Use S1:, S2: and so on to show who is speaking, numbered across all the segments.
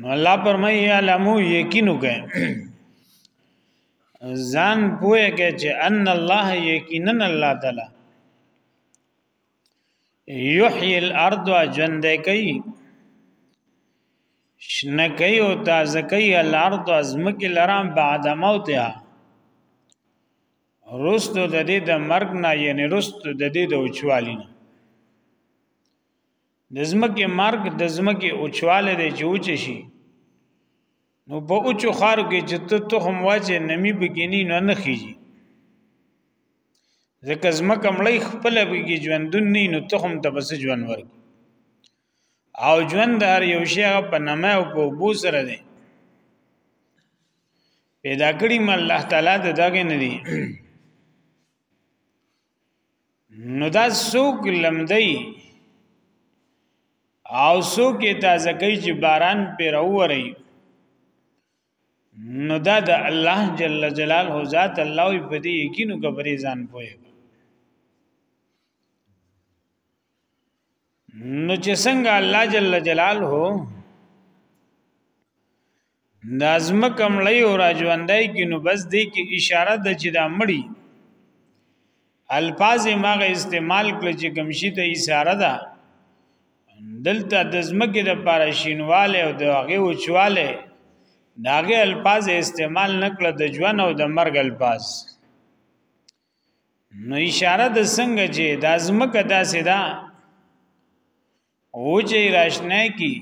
S1: نو الله پرمای علمو یقینو کې ځان پوهه کې چې ان الله یقینا الله تعالی یحیی الارض جند کوي شنه کوي او تازه کوي الارض ازمکه لرام بعد موتها رستو د دې د مرګ نه یعنی رستو د دې د اوچوالي نه د ځمکې مرګ د ځمکې اوچواله دی چې اوچ شي نو په اوچو خارو کې چې ته تخم واچې نمی بګینی نو نه خيږي ځکه ځمکه مړی خپل بګی ژوندون نه نو تخم ته بس ژوند ورګي او ژوند هر یو شی په نمه او په بو سره دی پیدا کړی م الله تعالی د دغه نه دی نو دا سوک لمدی او سوک تازه کوي چې باران په راووري نو دا د الله جل جلاله ذات الله په دې یقینو کبرې ځان پوي نو چې څنګه الله جل جلاله نازم کمړی او راجوندای کې نو بس دی کې اشاره د چې دا مړی الفاظ ماغه استعمال کړ چې کمشي ته اشاره ده دلته د زمکه د پاره شینواله او د هغه اوچواله داغه الفاظ استعمال نکړه د ژوند او د مرګ الفاظ نو اشاره د څنګه چې د زمکه داسې ده دا او چې راشنه کی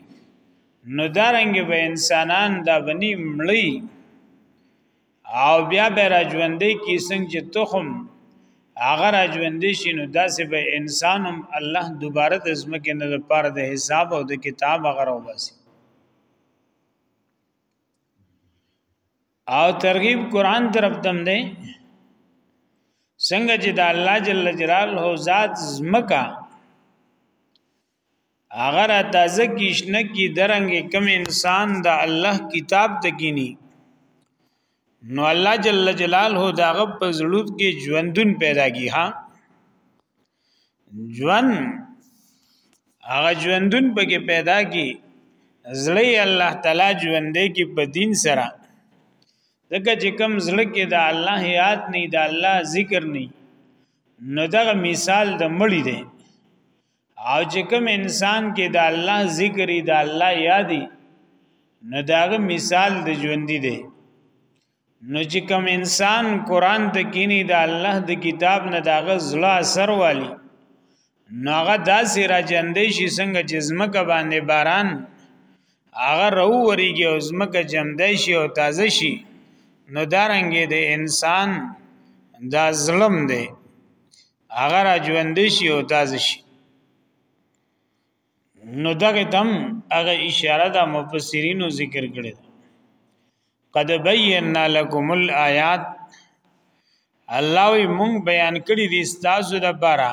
S1: نو دارنګ به انسانان دا بنی مړی او بیا به راجوندې کی څنګه چې تخم هغه راجوندې شي نو داسې به انسانم الله دوباره د زمکه نه لپاره د حساب او د کتاب هغه راوباسي او ترغیب قران طرف تم دی څنګه چې د الله جل جلاله ذات زمکا اگر تازه کیشنه کی درنګ کم انسان د الله کتاب تکینی نو الله جل جلاله داغه په زړود کې ژوندون پیدا کی ها ژوند هغه ژوندون پکې پیدا کی زړی الله تعالی ژوندې کې په دین سره دغه چې کم زړه کې د الله یاد نه د الله ذکر نه نو دغه مثال د مړی دی او چې کم انسان کې د الله ذکر د الله یادی نو دغه مثال د ژوندې دی نو چې کوم انسان قران ته کینی دا الله د کتاب نه داغه زړه اثر والی نو هغه داسې را جندې شي څنګه چې زمکه باندې باران هغه رو وریږي او زمکه جمدې شي او تازه شي نو دارنګې د انسان دا ظلم دی هغه را ژوندې شي او تازه شي نو دغه تم هغه اشاره د مفسرینو ذکر کړي قد بیننا لكم الآیات الله وی مونږ بیان کړی دي تاسو د بارا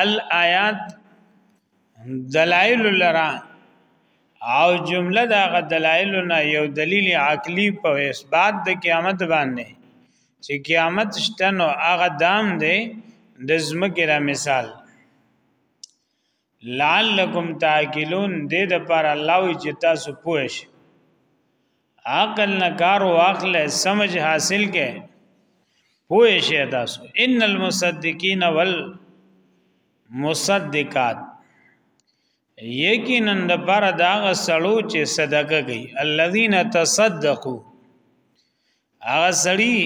S1: الآیات دلائل لرا او جمله دا غ دلائل نه یو دلیل عقلی په اثبات د قیامت باندې چې قیامت شته نو هغه دام دی د زمکه را مثال لعلکم تاکلون دې د پر الله وی چې تاسو پوه شئ عقل نه کار واخلې سمج حاصل کې پوه شئ تاسو ان المصدقین ول مصدقات یقینا د پر دا غسړو چې صدقه کوي الذين تصدقوا هغه سړي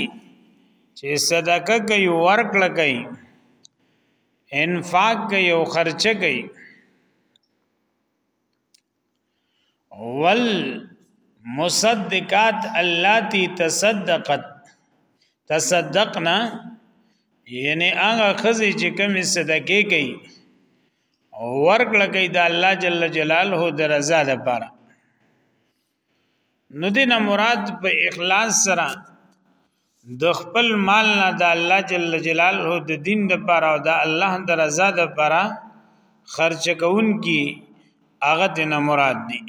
S1: چې صدقه کوي ورکړه کوي انفاق کوي او خرچه کوي ول مصدقات اللاتی تصدقت تصدقنا یعنی هغه خزي چې کوم صدقه کوي ورکړه کوي د الله جل جلاله د رضا لپاره نو دینه مراد په اخلاص سره د خپل مال نه د الله جل جلاله د دین د پر او د الله د رضا د پر خرچ کون کی هغه دینه مراد دی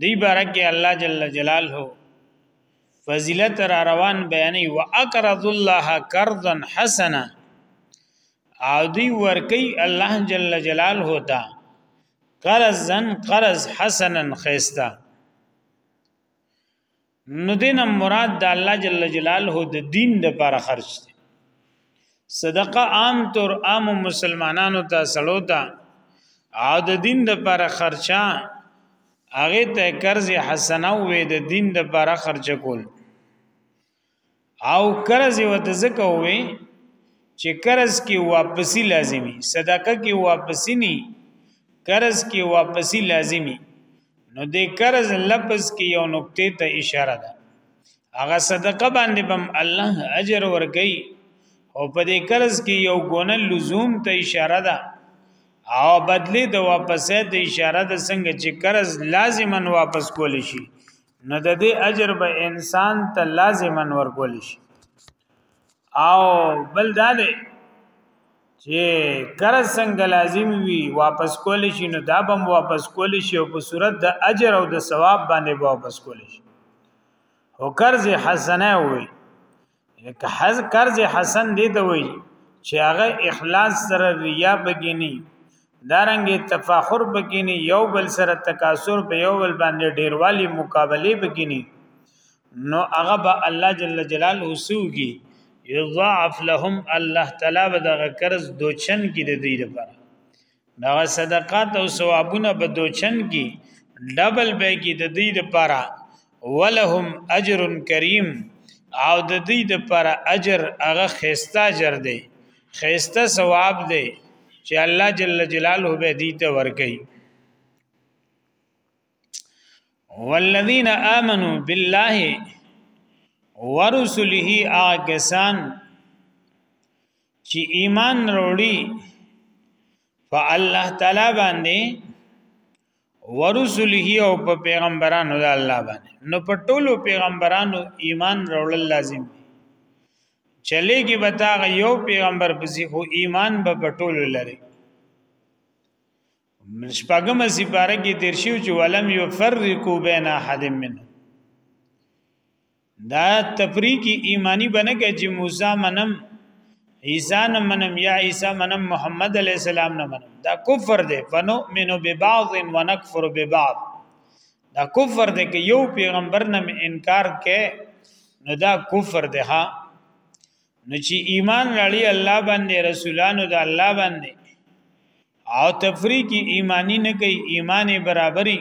S1: دی بارکه الله جل جلاله فضیلت را روان بیانې واقرض الله قرضا حسنا او دی ورکی الله جل جلاله ته قرزن قرز حسنا خيستا نو دین مراد د الله جل جلاله د دین د لپاره خرج دي صدقه عام طور عام مسلمانانو ته سړو ته او د دین د لپاره خرچا هغه ته قرض حسنه وې د دین د لپاره خرچ کول او قرض یو د زکه وي چې قرض کې واپسی لازمی صدقه کې واپسی ني قرض کې واپسی لازمی نو د قرض لفظ کې یو نقطه ته اشاره ده هغه صدقه باندې بم الله اجر ورګي او په دې قرض کې یو ګونه لزوم ته اشاره ده او بدلی د واپسې د اشاره د څنګه چې قرض لازما واپس کول شي نو د دې اجر به انسان ته لازما ورکول شي او بل دا دی چې قرض څنګه لازم وي واپس کول شي نو دا به واپس کول شي او په صورت د اجر او د ثواب باندې واپس کول شي او قرض حسنه وي لکه حز قرض حسن دی ته وی چې هغه اخلاص سره ریا بګینی دارنګ تفاخر بګینی یو بل سره تکاسر په یو بل باندې ډیروالی مقابله بګینی نو هغه به الله جل جلاله سوږي یضاعف لهم الله تعالی به دغه قرض دوچن کې د دې لپاره دا صدقات او ثوابونه به دوچن کی ډبل به کی د دې لپاره ولهم اجر کریم او د دې لپاره اجر هغه خيستا اجر دی خيستا ثواب دی چې الله جل جلاله به دې ته ورکړي والذین آمنو بالله ورسله آکسان چې ایمان وروړي په الله تعالی باندې ورسله او په پیغمبرانو د الله باندې نو په ټولو پیغمبرانو ایمان راول لازم دی چلےږي بتا یو پیغمبر پسې خو ایمان به په ټولو لري شپږم سپاره کې تیر شو چې ولم یفرقوا بین احد من دا تفریقی ایمانی بنه کې چې موسی منم عیسی نه منم یا عیسی منم محمد علی السلام نه منم دا کفر دی فنؤمن ببعض ونکفر ببعض دا کفر دی کې یو پیغمبر نه انکار کې نو دا کفر دی ها نو چې ایمان راړي الله باندې رسولانو د الله باندې او تفریق ایمانی نه کوي ایمان برابرۍ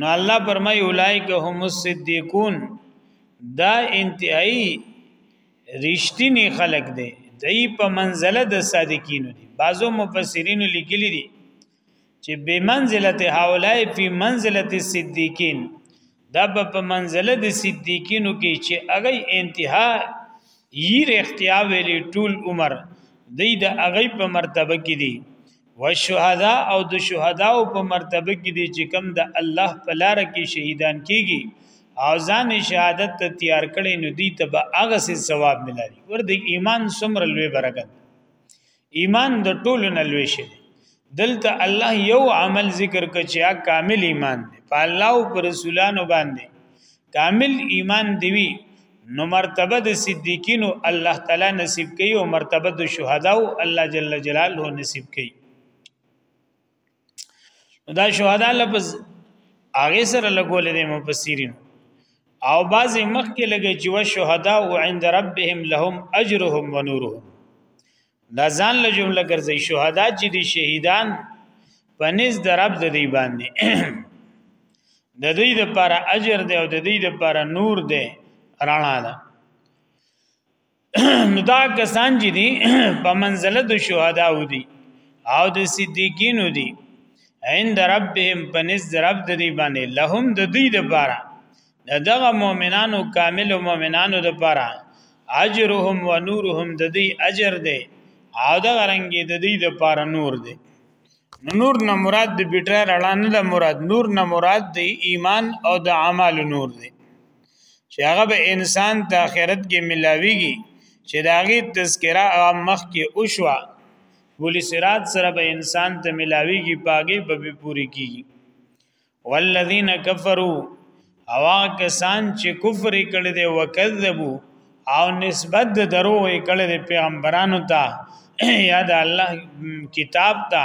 S1: نو الله پرمای اولایک هم الصدیقون دا انتهایی رښتینی خلق دی دای په منزله د صادقینو دی بعضو مفسرین لیکلی دی چې بمنزله هؤلاء فی منزله الصدیقین دا په منزله د صدیقینو کې چې هغه انتها یې اختیار ویلې ټول عمر دی د هغه په مرتبه کې دي والشهدا او د شهدا او په مرتبه کې دي چې کم د الله په لار کې شهیدان کیږي او ځان شهادت ته تیار کړي نو دي ته به هغه سي ثواب ملایي ور د ایمان سمر لوی برکت ایمان د ټولو نه لوی شي دلته الله یو عمل ذکر کړي چې کامل ایمان دی په الله او پر رسولانو باندې کامل ایمان دی نو مرتبه د صدیقینو الله تعالی نصیب کوي او مرتبه د شهداو الله جل جلاله نصیب کوي دا شهدا لفظ هغه سره لګول دي مفسرین او بعض مخ کې لګي چې وا شهدا او عند ربهم لهم اجرهم ونورهم دا ځان له جمله ګرځي شهدا چې دي شهیدان پنځ درب د دی باندې د دوی د پر اجر دی او د دوی د پر نور دی رانا ده نو دا کسان چې دي په منزله د شهدا و دي او د صدیقین و دي عند ربهم پنس رب د دی باندې لهم د دوی د پاره دغه مؤمنانو کامل مؤمنانو د پاره اجرهم و نورهم د دوی اجر دی او دا رنګي د دوی د پاره نور دی نور نه مراد د بیټر اړه نه مراد نور نه مراد د ایمان او د اعمال نور دی چې هغه به انسان ته آخرت کې ملاويږي چې داغي تذکرہ هغه مخ کې اوشوا ګلی صراط سره به انسان ته ملاويږي پاګي به پوری کیږي والذین کفروا اوا کسان چې کفر کړي دي وکذبوا او نسبت د درو کړي دي پیغمبرانو ته یا د الله کتاب ته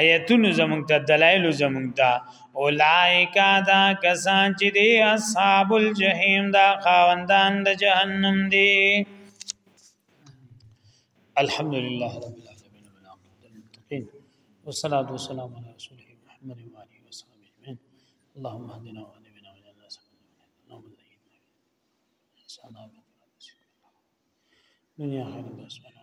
S1: آیتونو زمونږ ته دلایل زمونږ ته اولائک دا کسان چې دی اصحاب الجحیم دا خاوندان د جهنم دی الحمدلله رب العالمین والمتقین والصلاة والسلام علی رسول محمد و آله و صحبه اجمعین اللهم اهدنا واهد بنا وجعلنا سبحانه اللهم زينا انسانا دنیا خیر بسم الله